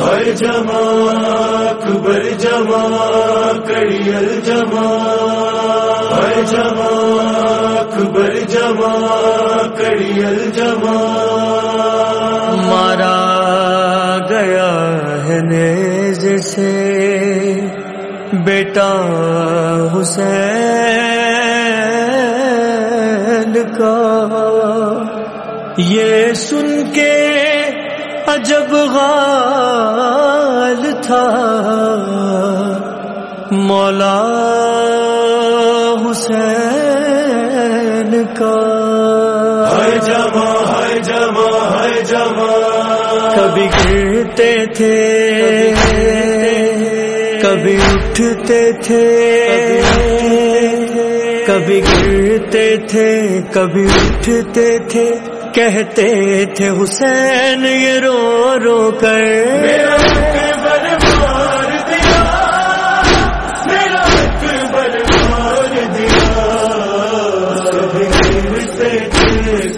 ہر جما اکبر جما کڑیل جما ہر جما اکبر جما کڑیل جما مارا گیا ہے نیز سے، بیٹا حسین کا۔ یہ سن کے عجب غال تھا مولا حسین کا۔ ہر جما ہر جما ہر جما کبھی گرتے تھے کبھی اٹھتے تھے کبھی گرتے تھے کبھی اٹھتے تھے۔ کہتے تھے حسین یہ رو رو کر۔ میرا اکبر مار دیا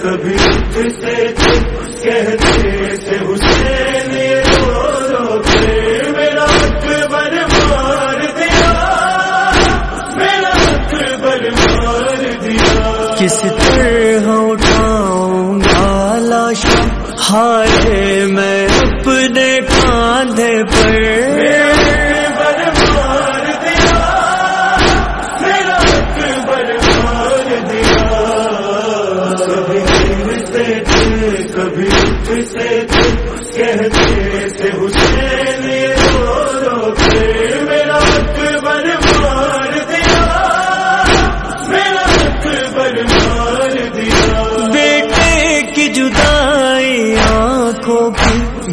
کبھی ہائے میں اپنے کاندھے پر۔ دیا کبھی گرتے کبھی کہتے تھے حسین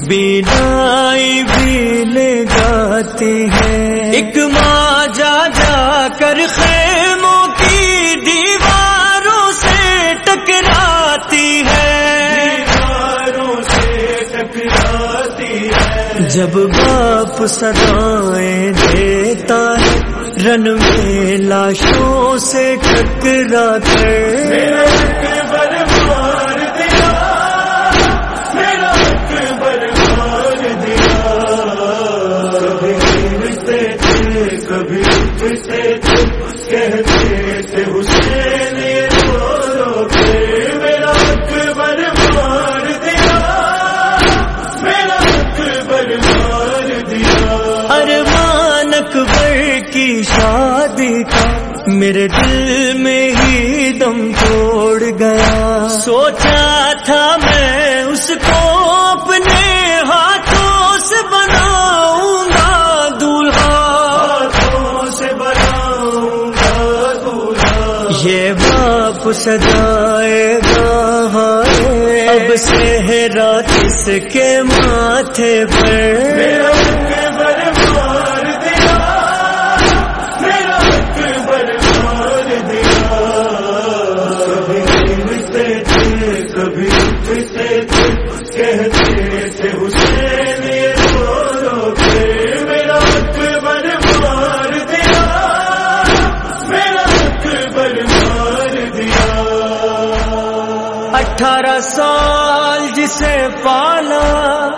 بینائی بھی لے جاتی ہے ایک ماں جا جا کر خیموں کی دیواروں سے ٹکراتی ہے۔ دیواروں سے ٹکراتی ہے۔ جب باپ سدائیں دیتا ہے رن میں لاشوں سے ٹکرا کر میرے دل میں ہی دم توڑ گیا۔ سوچا تھا میں اس کو اپنے ہاتھوں سے بناؤں گا دولہا۔ ہاتھوں سے بناؤں گا دولہا۔ یہ باپ سجائے گا ہائے۔ اب صحرا کس کے ماتھے پر۔ اٹھارہ سال جسے پالا،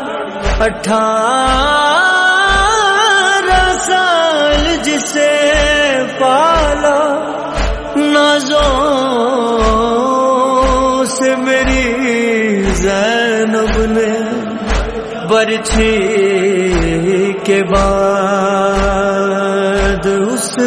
اٹھارہ سال جسے پالا۔ نازوں سے میری زینب نے برچھی کے بعد اس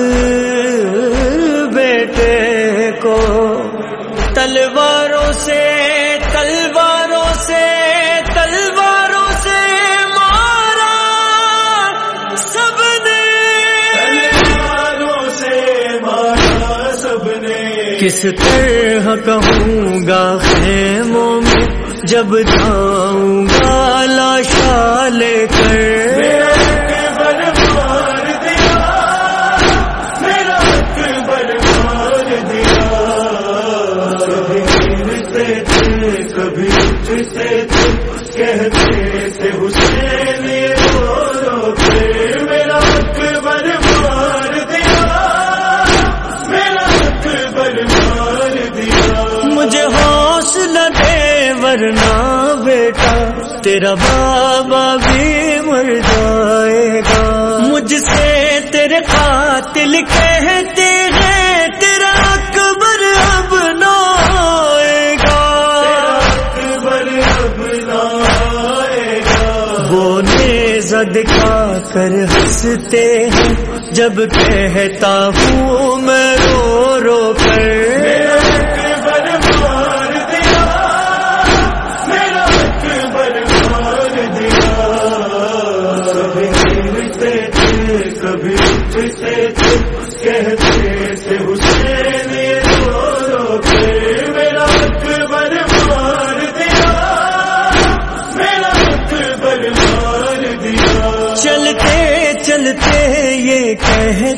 کس طرح کہوں گا خیموں میں جب جاؤں گا لاشا تیرا بابا بھی مر جائے گا۔ مجھ سے تیرے قاتل کہتے ہیں تیرا اکبر اب نہ آئے گا۔ اکبر اب نہ آئے گا۔ وہ نیزہ دکھا کر ہنستے ہیں جب کہتا ہوں میں رو رو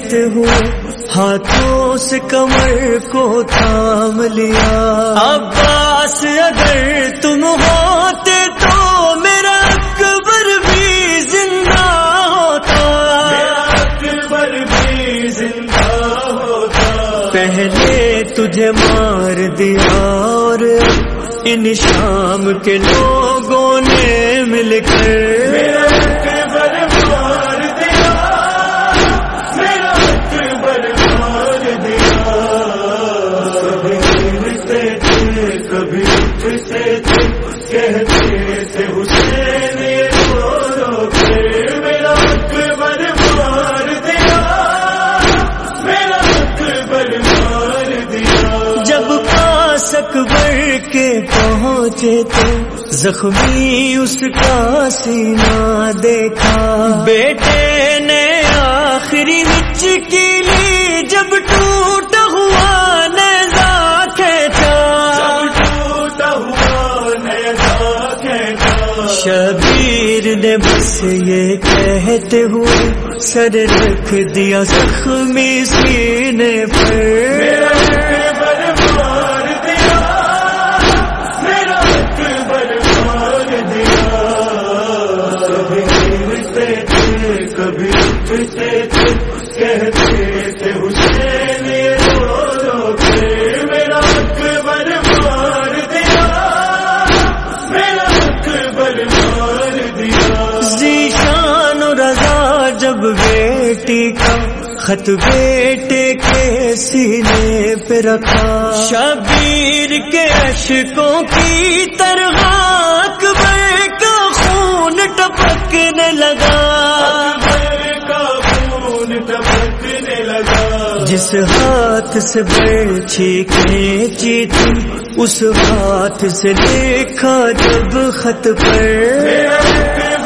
کہتے ہو ہاتھوں سے کمر کو تھام لیا۔ عباس اگر تم ہوتے تو میرا اکبر بھی زندہ ہوتا۔ اکبر بھی زندہ ہوتا۔ پہلے تجھے مار دیا اور ان شام کے لوگوں نے مل کر پہنچے تو زخمی اس کا سینہ دیکھا۔ بیٹے نے آخری ہچ کی لی جب ٹوٹا ہوا نیزا کھینچا۔ ٹوٹا ہوا نیزا کہتا شبیر نے بس یہ کہتے ہوئے سر رکھ دیا زخمی سینے پر۔ کا خط بیٹے کے سینے پہ رکھا؟ شبیر کے اشکوں کی طرح اکبر کا خون ٹپکنے لگا خون ٹپکنے لگا۔ جس ہاتھ سے برچھی کھینچی تھی، اس ہاتھ سے لکھا جب خط پر۔ میرا